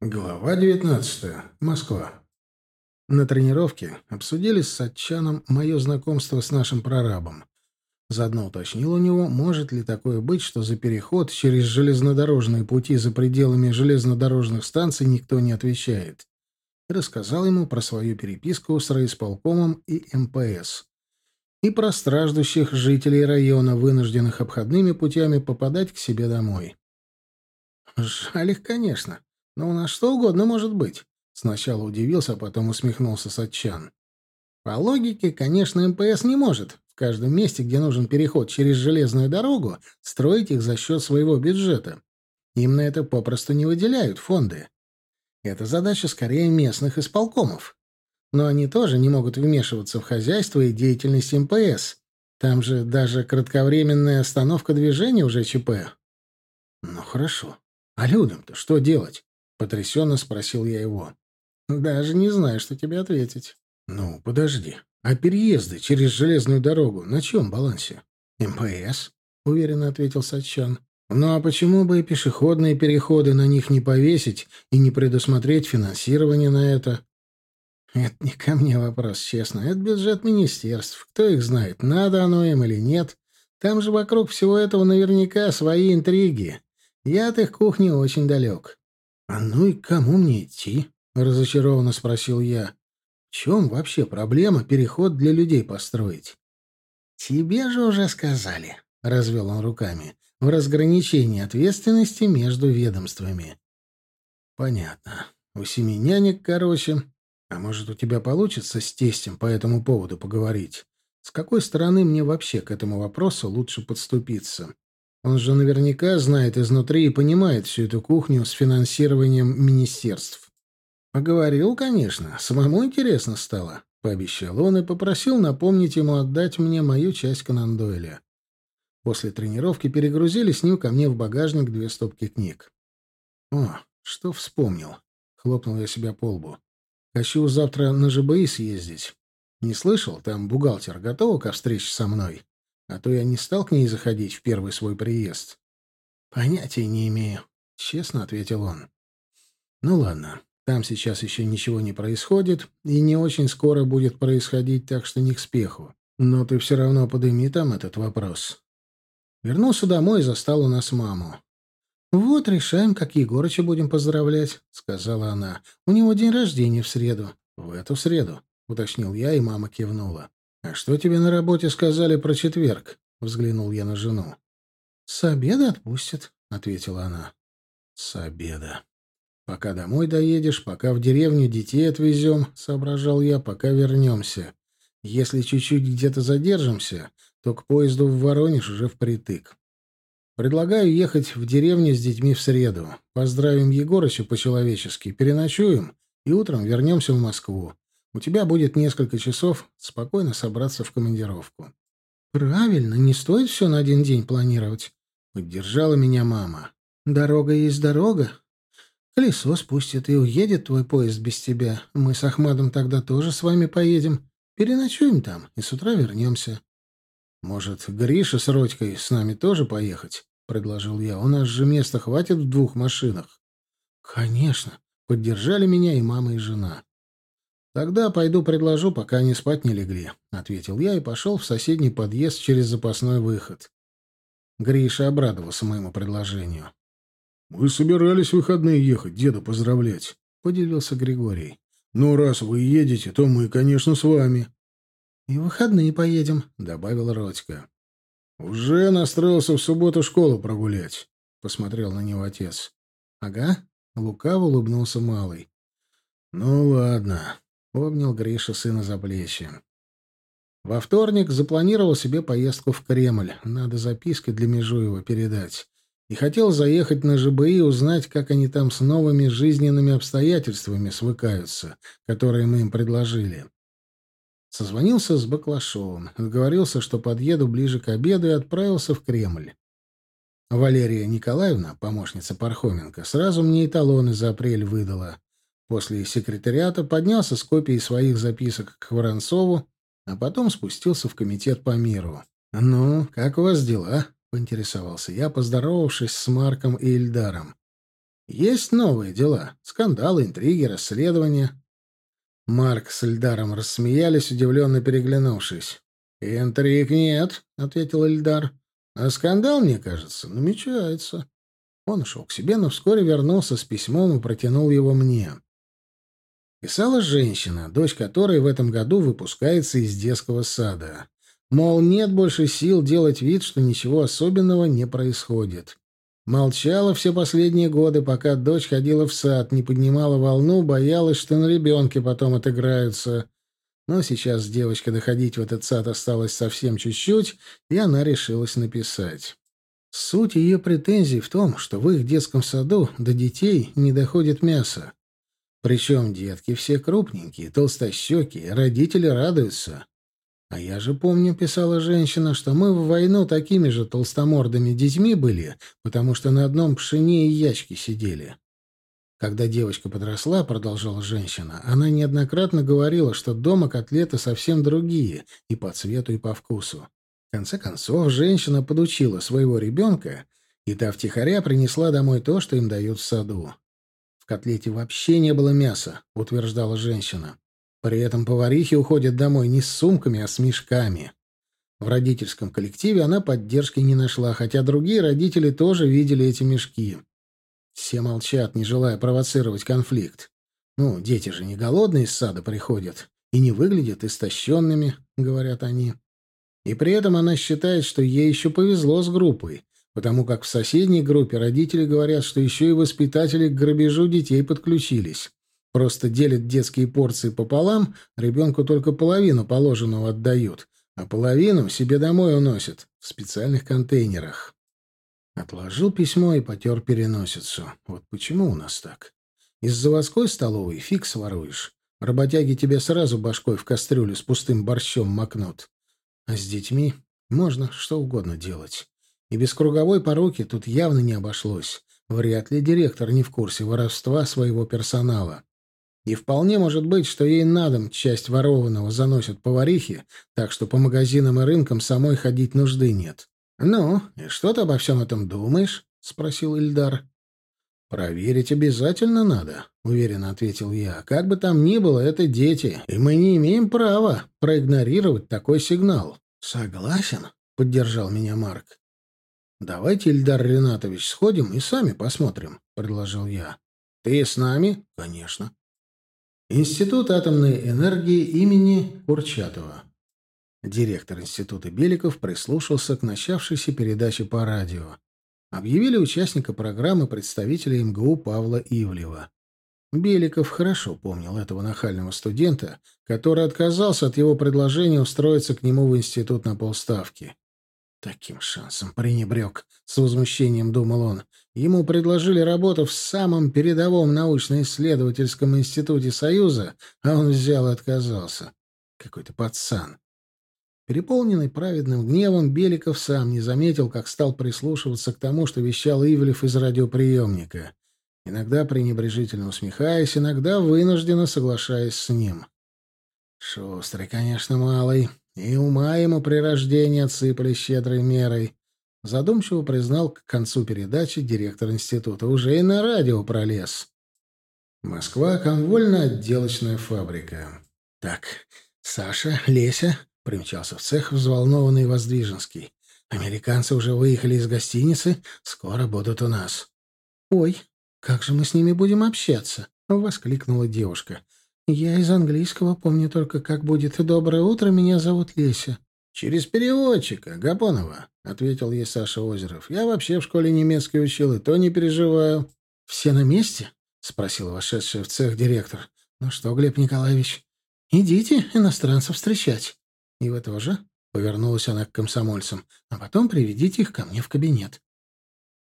Глава 19. Москва. На тренировке обсудили с Сатчаном мое знакомство с нашим прорабом. Заодно уточнил у него, может ли такое быть, что за переход через железнодорожные пути за пределами железнодорожных станций никто не отвечает. Рассказал ему про свою переписку с райисполкомом и МПС. И про страждущих жителей района, вынужденных обходными путями попадать к себе домой. Жаль их, конечно. «Ну, у нас что угодно может быть». Сначала удивился, а потом усмехнулся Сатчан. По логике, конечно, МПС не может в каждом месте, где нужен переход через железную дорогу, строить их за счет своего бюджета. Им на это попросту не выделяют фонды. Это задача скорее местных исполкомов. Но они тоже не могут вмешиваться в хозяйство и деятельность МПС. Там же даже кратковременная остановка движения уже ЧП. Ну хорошо. А людям-то что делать? Потрясенно спросил я его. Даже не знаю, что тебе ответить. Ну, подожди. А переезды через железную дорогу на чем балансе? МПС, уверенно ответил Сачан. Ну а почему бы и пешеходные переходы на них не повесить и не предусмотреть финансирование на это? Это не ко мне вопрос, честно. Это бюджет министерств. Кто их знает, надо оно им или нет. Там же вокруг всего этого наверняка свои интриги. Я от их кухни очень далек. «А ну и кому мне идти?» — разочарованно спросил я. «В чем вообще проблема переход для людей построить?» «Тебе же уже сказали», — развел он руками, — «в разграничении ответственности между ведомствами». «Понятно. У семи нянек, короче. А может, у тебя получится с тестем по этому поводу поговорить? С какой стороны мне вообще к этому вопросу лучше подступиться?» Он же наверняка знает изнутри и понимает всю эту кухню с финансированием министерств. Поговорил, конечно, самому интересно стало, пообещал он и попросил напомнить ему отдать мне мою часть Конан После тренировки перегрузили с ним ко мне в багажник две стопки книг. О, что вспомнил. Хлопнул я себя по лбу. Хочу завтра на ЖБИ съездить. Не слышал, там бухгалтер готова ко встрече со мной? А то я не стал к ней заходить в первый свой приезд. Понятия не имею, честно ответил он. Ну ладно, там сейчас еще ничего не происходит, и не очень скоро будет происходить, так что не к спеху. Но ты все равно подыми там этот вопрос. Вернулся домой и застал у нас маму. «Вот решаем, как Егорыча будем поздравлять», — сказала она. «У него день рождения в среду». «В эту среду», — уточнил я, и мама кивнула. «А что тебе на работе сказали про четверг?» — взглянул я на жену. «С обеда отпустят», — ответила она. «С обеда. Пока домой доедешь, пока в деревню детей отвезем», — соображал я, — «пока вернемся. Если чуть-чуть где-то задержимся, то к поезду в Воронеж уже впритык. Предлагаю ехать в деревню с детьми в среду. Поздравим Егорыча по-человечески, переночуем и утром вернемся в Москву. У тебя будет несколько часов спокойно собраться в командировку. Правильно, не стоит все на один день планировать. Поддержала меня мама. Дорога есть дорога. Колесо спустит и уедет твой поезд без тебя. Мы с Ахмадом тогда тоже с вами поедем. Переночуем там и с утра вернемся. Может, Гриша с Родькой с нами тоже поехать? Предложил я. У нас же места хватит в двух машинах. Конечно. Поддержали меня и мама, и жена. «Тогда пойду предложу, пока они спать не легли», — ответил я и пошел в соседний подъезд через запасной выход. Гриша обрадовался моему предложению. «Мы собирались в выходные ехать, деда поздравлять», — поделился Григорий. «Но раз вы едете, то мы, конечно, с вами». «И в выходные поедем», — добавил Родька. «Уже настроился в субботу школу прогулять», — посмотрел на него отец. «Ага», — лукаво улыбнулся малый. «Ну ладно, Обнял Гриша сына за плечи. Во вторник запланировал себе поездку в Кремль. Надо записки для Межуева передать. И хотел заехать на ЖБИ и узнать, как они там с новыми жизненными обстоятельствами свыкаются, которые мы им предложили. Созвонился с Баклашовым, договорился, что подъеду ближе к обеду и отправился в Кремль. Валерия Николаевна, помощница Пархоменко, сразу мне и талоны за апрель выдала. После секретариата поднялся с копией своих записок к Воронцову, а потом спустился в комитет по миру. «Ну, как у вас дела?» — поинтересовался я, поздоровавшись с Марком и Ильдаром. Есть новые дела. Скандалы, интриги, расследования. Марк с Эльдаром рассмеялись, удивленно переглянувшись. «Интриг нет», — ответил Эльдар. «А скандал, мне кажется, намечается». Он ушел к себе, но вскоре вернулся с письмом и протянул его мне. Писала женщина, дочь которой в этом году выпускается из детского сада. Мол, нет больше сил делать вид, что ничего особенного не происходит. Молчала все последние годы, пока дочь ходила в сад, не поднимала волну, боялась, что на ребенке потом отыграются. Но сейчас девочка доходить в этот сад осталось совсем чуть-чуть, и она решилась написать. Суть ее претензий в том, что в их детском саду до детей не доходит мясо. Причем детки все крупненькие, толстощекие, родители радуются. А я же помню, писала женщина, что мы в войну такими же толстомордыми детьми были, потому что на одном пшене и ячки сидели. Когда девочка подросла, продолжала женщина, она неоднократно говорила, что дома котлеты совсем другие, и по цвету, и по вкусу. В конце концов, женщина подучила своего ребенка, и та втихаря принесла домой то, что им дают в саду. Котлете вообще не было мяса, утверждала женщина. При этом поварихи уходят домой не с сумками, а с мешками. В родительском коллективе она поддержки не нашла, хотя другие родители тоже видели эти мешки. Все молчат, не желая провоцировать конфликт. Ну, дети же не голодные из сада приходят и не выглядят истощенными, говорят они. И при этом она считает, что ей еще повезло с группой, потому как в соседней группе родители говорят, что еще и воспитатели к грабежу детей подключились. Просто делят детские порции пополам, ребенку только половину положенного отдают, а половину себе домой уносят в специальных контейнерах. Отложил письмо и потер переносицу. Вот почему у нас так? Из заводской столовой фиг своруешь. Работяги тебе сразу башкой в кастрюлю с пустым борщом макнут. А с детьми можно что угодно делать. И без круговой поруки тут явно не обошлось. Вряд ли директор не в курсе воровства своего персонала. И вполне может быть, что ей на дом часть ворованного заносят поварихи, так что по магазинам и рынкам самой ходить нужды нет. «Ну, и что ты обо всем этом думаешь?» — спросил Ильдар. «Проверить обязательно надо», — уверенно ответил я. «Как бы там ни было, это дети, и мы не имеем права проигнорировать такой сигнал». «Согласен», — поддержал меня Марк. «Давайте, Ильдар Ринатович, сходим и сами посмотрим», — предложил я. «Ты с нами?» «Конечно». Институт атомной энергии имени Курчатова. Директор института Беликов прислушался к начавшейся передаче по радио. Объявили участника программы представителя МГУ Павла Ивлева. Беликов хорошо помнил этого нахального студента, который отказался от его предложения устроиться к нему в институт на полставки. Таким шансом пренебрег, с возмущением думал он. Ему предложили работу в самом передовом научно-исследовательском институте Союза, а он взял и отказался. Какой-то пацан. Переполненный праведным гневом, Беликов сам не заметил, как стал прислушиваться к тому, что вещал Ивлев из радиоприемника. Иногда пренебрежительно усмехаясь, иногда вынужденно соглашаясь с ним. Шустрый, конечно, малый. И ума ему при рождении отсыпали щедрой мерой. Задумчиво признал к концу передачи директор института. Уже и на радио пролез. Москва, конвольно-отделочная фабрика. Так, Саша, Леся, примчался в цех взволнованный Воздвиженский. Американцы уже выехали из гостиницы, скоро будут у нас. Ой, как же мы с ними будем общаться? воскликнула девушка. «Я из английского помню только, как будет «Доброе утро, меня зовут Леся». «Через переводчика, Гапонова», — ответил ей Саша Озеров. «Я вообще в школе немецкий учил, и то не переживаю». «Все на месте?» — спросил вошедший в цех директор. «Ну что, Глеб Николаевич, идите иностранцев встречать». «И вы тоже?» — повернулась она к комсомольцам. «А потом приведите их ко мне в кабинет».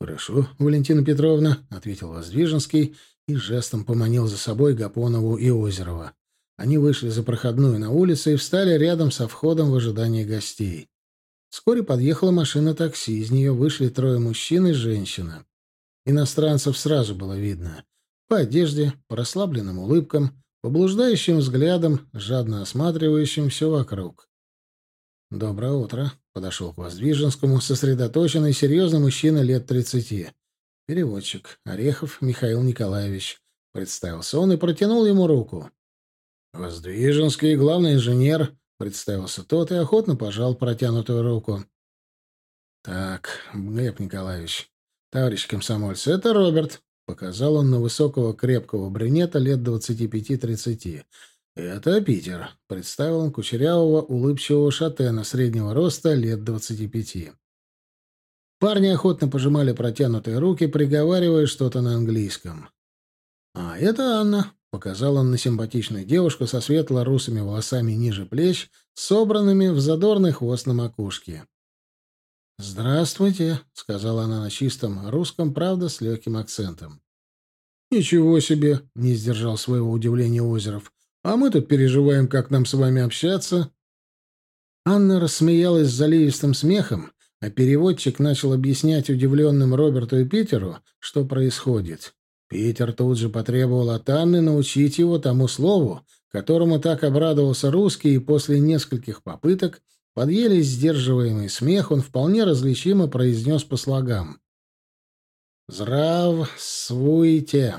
«Хорошо, Валентина Петровна», — ответил Воздвиженский и жестом поманил за собой Гапонову и Озерова. Они вышли за проходную на улице и встали рядом со входом в ожидании гостей. Вскоре подъехала машина такси, из нее вышли трое мужчин и женщина. Иностранцев сразу было видно. По одежде, по расслабленным улыбкам, по блуждающим взглядам, жадно осматривающим все вокруг. «Доброе утро», — подошел к Воздвиженскому, сосредоточенный, серьезный мужчина лет тридцати. Переводчик. Орехов Михаил Николаевич. Представился он и протянул ему руку. «Воздвиженский главный инженер», — представился тот и охотно пожал протянутую руку. «Так, Глеб Николаевич, товарищ комсомольцы, это Роберт», — показал он на высокого крепкого брюнета лет двадцати пяти-тридцати. «Это Питер», — представил он кучерявого, улыбчивого шатена среднего роста лет двадцати пяти. Парни охотно пожимали протянутые руки, приговаривая что-то на английском. «А это Анна», — показал он на симпатичную девушку со светло-русыми волосами ниже плеч, собранными в задорный хвост на макушке. «Здравствуйте», — сказала она на чистом русском, правда, с легким акцентом. «Ничего себе!» — не сдержал своего удивления Озеров. «А мы тут переживаем, как нам с вами общаться». Анна рассмеялась заливистым смехом, а переводчик начал объяснять удивленным Роберту и Питеру, что происходит. Питер тут же потребовал от Анны научить его тому слову, которому так обрадовался русский, и после нескольких попыток под еле сдерживаемый смех он вполне различимо произнес по слогам. «Здрав, свуйте!»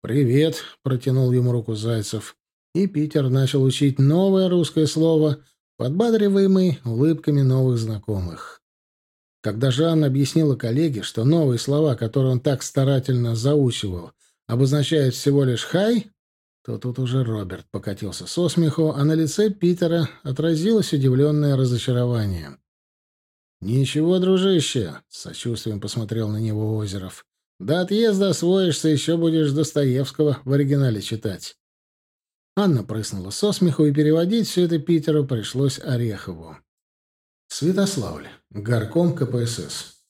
«Привет!» — протянул ему руку Зайцев. И Питер начал учить новое русское слово, подбадриваемый улыбками новых знакомых. Когда Жан объяснила коллеге, что новые слова, которые он так старательно заучивал, обозначают всего лишь «хай», то тут уже Роберт покатился со смеху, а на лице Питера отразилось удивленное разочарование. «Ничего, дружище», — с сочувствием посмотрел на него Озеров. «До отъезда освоишься, еще будешь Достоевского в оригинале читать». Анна прыснула со смеху, и переводить все это Питеру пришлось Орехову. Святославль. Горком КПСС.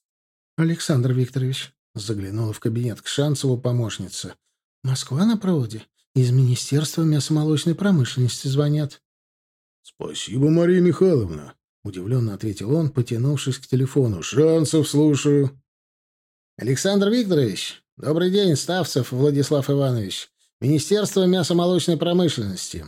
Александр Викторович заглянула в кабинет к Шанцеву помощница. Москва на проводе. Из Министерства мясомолочной промышленности звонят. «Спасибо, Мария Михайловна», — удивленно ответил он, потянувшись к телефону. «Шансов слушаю». «Александр Викторович, добрый день, Ставцев Владислав Иванович. Министерство мясомолочной промышленности.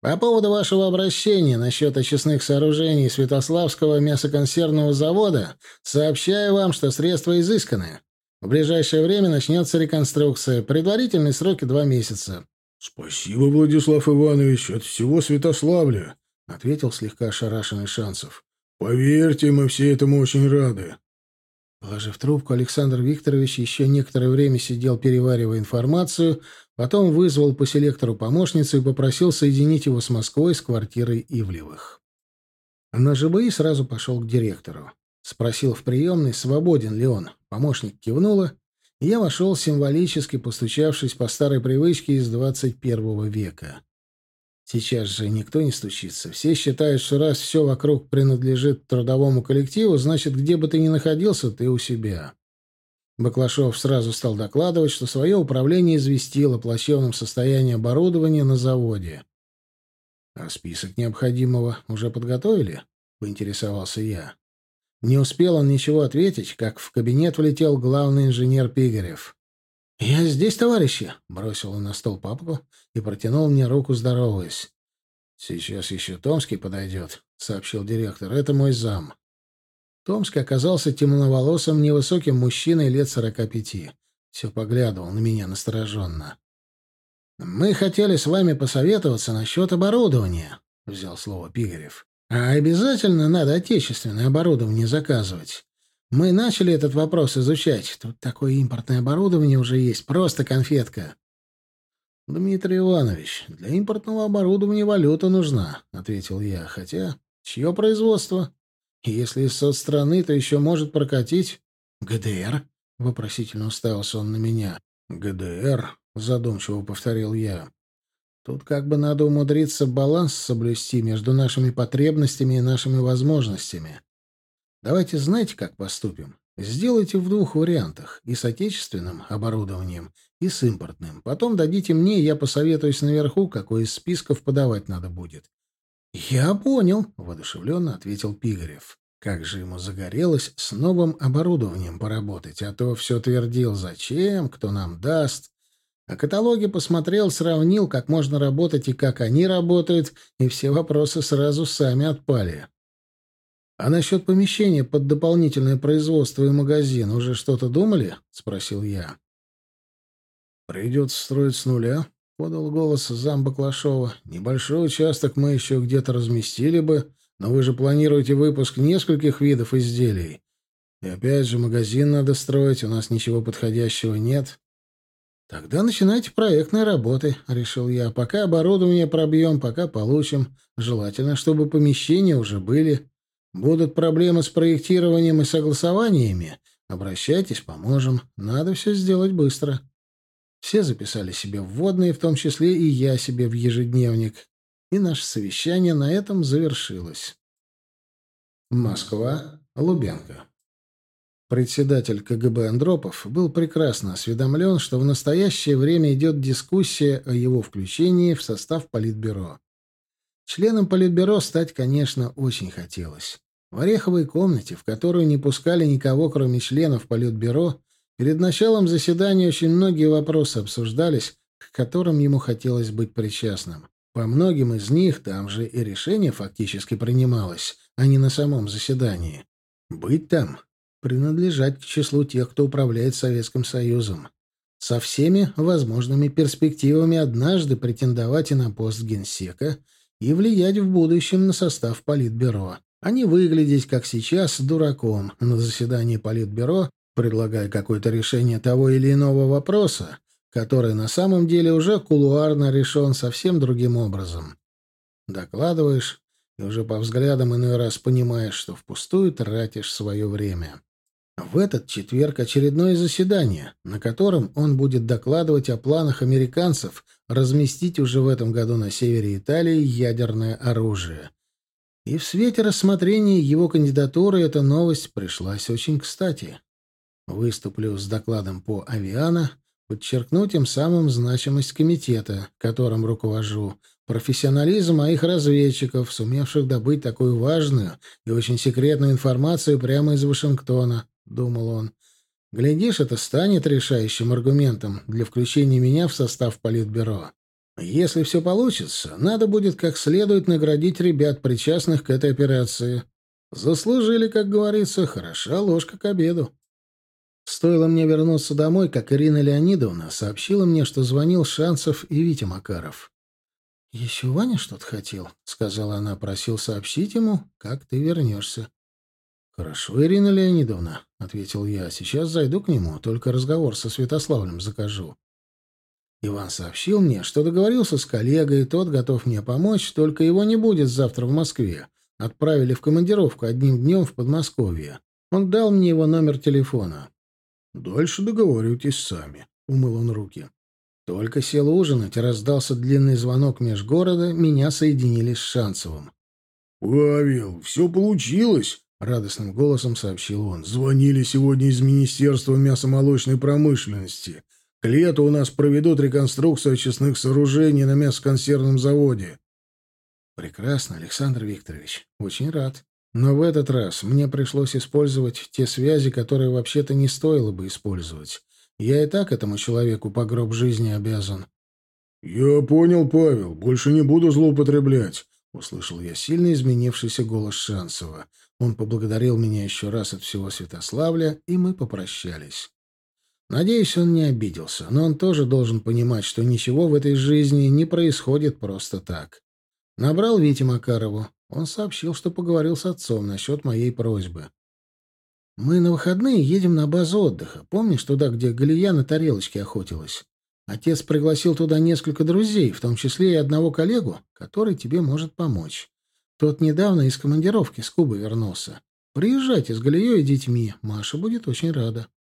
По поводу вашего обращения насчет очистных сооружений Святославского мясоконсервного завода сообщаю вам, что средства изысканы. В ближайшее время начнется реконструкция. Предварительные сроки два месяца. «Спасибо, Владислав Иванович, от всего Святославля», — ответил слегка ошарашенный Шансов. «Поверьте, мы все этому очень рады». Положив трубку, Александр Викторович еще некоторое время сидел, переваривая информацию, потом вызвал по селектору помощницу и попросил соединить его с Москвой с квартирой Ивлевых. На ЖБИ сразу пошел к директору. Спросил в приемной, свободен ли он. Помощник кивнула, и я вошел, символически постучавшись по старой привычке из двадцать первого века. Сейчас же никто не стучится. Все считают, что раз все вокруг принадлежит трудовому коллективу, значит, где бы ты ни находился, ты у себя. Баклашов сразу стал докладывать, что свое управление известило о плачевном состоянии оборудования на заводе. «А список необходимого уже подготовили?» — поинтересовался я. Не успел он ничего ответить, как в кабинет влетел главный инженер Пигарев. «Я здесь, товарищи!» — бросил он на стол папку и протянул мне руку, здороваясь. «Сейчас еще Томский подойдет», — сообщил директор. «Это мой зам». Томский оказался темноволосым, невысоким мужчиной лет сорока пяти. Все поглядывал на меня настороженно. «Мы хотели с вами посоветоваться насчет оборудования», — взял слово Пигарев. «А обязательно надо отечественное оборудование заказывать. Мы начали этот вопрос изучать. Тут такое импортное оборудование уже есть, просто конфетка. Дмитрий Иванович, для импортного оборудования валюта нужна, ответил я. Хотя, чье производство? Если из соцстраны, то еще может прокатить ГДР, вопросительно уставился он на меня. ГДР, задумчиво повторил я. Тут как бы надо умудриться баланс соблюсти между нашими потребностями и нашими возможностями. Давайте знаете, как поступим? Сделайте в двух вариантах. И с отечественным оборудованием, и с импортным. Потом дадите мне, я посоветуюсь наверху, какой из списков подавать надо будет. «Я понял», — воодушевленно ответил Пигарев. Как же ему загорелось с новым оборудованием поработать, а то все твердил, зачем, кто нам даст. А каталоги посмотрел, сравнил, как можно работать и как они работают, и все вопросы сразу сами отпали. «А насчет помещения под дополнительное производство и магазин уже что-то думали?» — спросил я. «Придется строить с нуля», — подал голос зам Баклашова. «Небольшой участок мы еще где-то разместили бы, но вы же планируете выпуск нескольких видов изделий. И опять же, магазин надо строить, у нас ничего подходящего нет». «Тогда начинайте проектные работы», — решил я. «Пока оборудование пробьем, пока получим. Желательно, чтобы помещения уже были. Будут проблемы с проектированием и согласованиями. Обращайтесь, поможем. Надо все сделать быстро». Все записали себе вводные, в том числе и я себе в ежедневник. И наше совещание на этом завершилось. Москва, Лубенко. Председатель КГБ Андропов был прекрасно осведомлен, что в настоящее время идет дискуссия о его включении в состав Политбюро. Членом Политбюро стать, конечно, очень хотелось. В Ореховой комнате, в которую не пускали никого, кроме членов Политбюро, перед началом заседания очень многие вопросы обсуждались, к которым ему хотелось быть причастным. По многим из них там же и решение фактически принималось, а не на самом заседании. Быть там принадлежать к числу тех, кто управляет Советским Союзом. Со всеми возможными перспективами однажды претендовать и на пост генсека и влиять в будущем на состав Политбюро, а не выглядеть, как сейчас, дураком на заседании Политбюро, предлагая какое-то решение того или иного вопроса, который на самом деле уже кулуарно решен совсем другим образом. Докладываешь, и уже по взглядам иной раз понимаешь, что впустую тратишь свое время. В этот четверг очередное заседание, на котором он будет докладывать о планах американцев разместить уже в этом году на севере Италии ядерное оружие. И в свете рассмотрения его кандидатуры эта новость пришлась очень кстати. Выступлю с докладом по авиана, подчеркну тем самым значимость комитета, которым руковожу, профессионализм моих разведчиков, сумевших добыть такую важную и очень секретную информацию прямо из Вашингтона, — думал он. «Глядишь, это станет решающим аргументом для включения меня в состав Политбюро. Если все получится, надо будет как следует наградить ребят, причастных к этой операции. Заслужили, как говорится, хороша ложка к обеду». Стоило мне вернуться домой, как Ирина Леонидовна сообщила мне, что звонил Шанцев и Витя Макаров. «Еще Ваня что-то хотел», — сказала она, просил сообщить ему, как ты вернешься. «Хорошо, Ирина Леонидовна», — ответил я. «Сейчас зайду к нему, только разговор со Святославлем закажу». Иван сообщил мне, что договорился с коллегой, тот готов мне помочь, только его не будет завтра в Москве. Отправили в командировку одним днем в Подмосковье. Он дал мне его номер телефона. «Дальше договаривайтесь сами», — умыл он руки. Только сел ужинать, раздался длинный звонок межгорода, меня соединили с Шанцевым. «Павел, все получилось!» — радостным голосом сообщил он. «Звонили сегодня из Министерства мясомолочной промышленности. К лету у нас проведут реконструкцию очистных сооружений на мясоконсервном заводе». «Прекрасно, Александр Викторович. Очень рад. Но в этот раз мне пришлось использовать те связи, которые вообще-то не стоило бы использовать. Я и так этому человеку по гроб жизни обязан». «Я понял, Павел. Больше не буду злоупотреблять», — услышал я сильно изменившийся голос Шансова. Он поблагодарил меня еще раз от всего Святославля, и мы попрощались. Надеюсь, он не обиделся, но он тоже должен понимать, что ничего в этой жизни не происходит просто так. Набрал Вите Макарову. Он сообщил, что поговорил с отцом насчет моей просьбы. «Мы на выходные едем на базу отдыха. Помнишь, туда, где Галия на тарелочке охотилась? Отец пригласил туда несколько друзей, в том числе и одного коллегу, который тебе может помочь. Тот недавно из командировки с Кубы вернулся. Приезжайте с Галией и детьми. Маша будет очень рада. —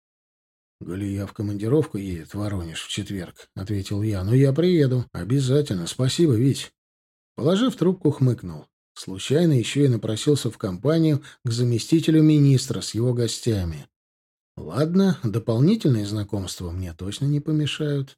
Галия в командировку едет в Воронеж в четверг, — ответил я. — Но я приеду. Обязательно. Спасибо, Вить. Положив трубку, хмыкнул. Случайно еще и напросился в компанию к заместителю министра с его гостями. Ладно, дополнительные знакомства мне точно не помешают.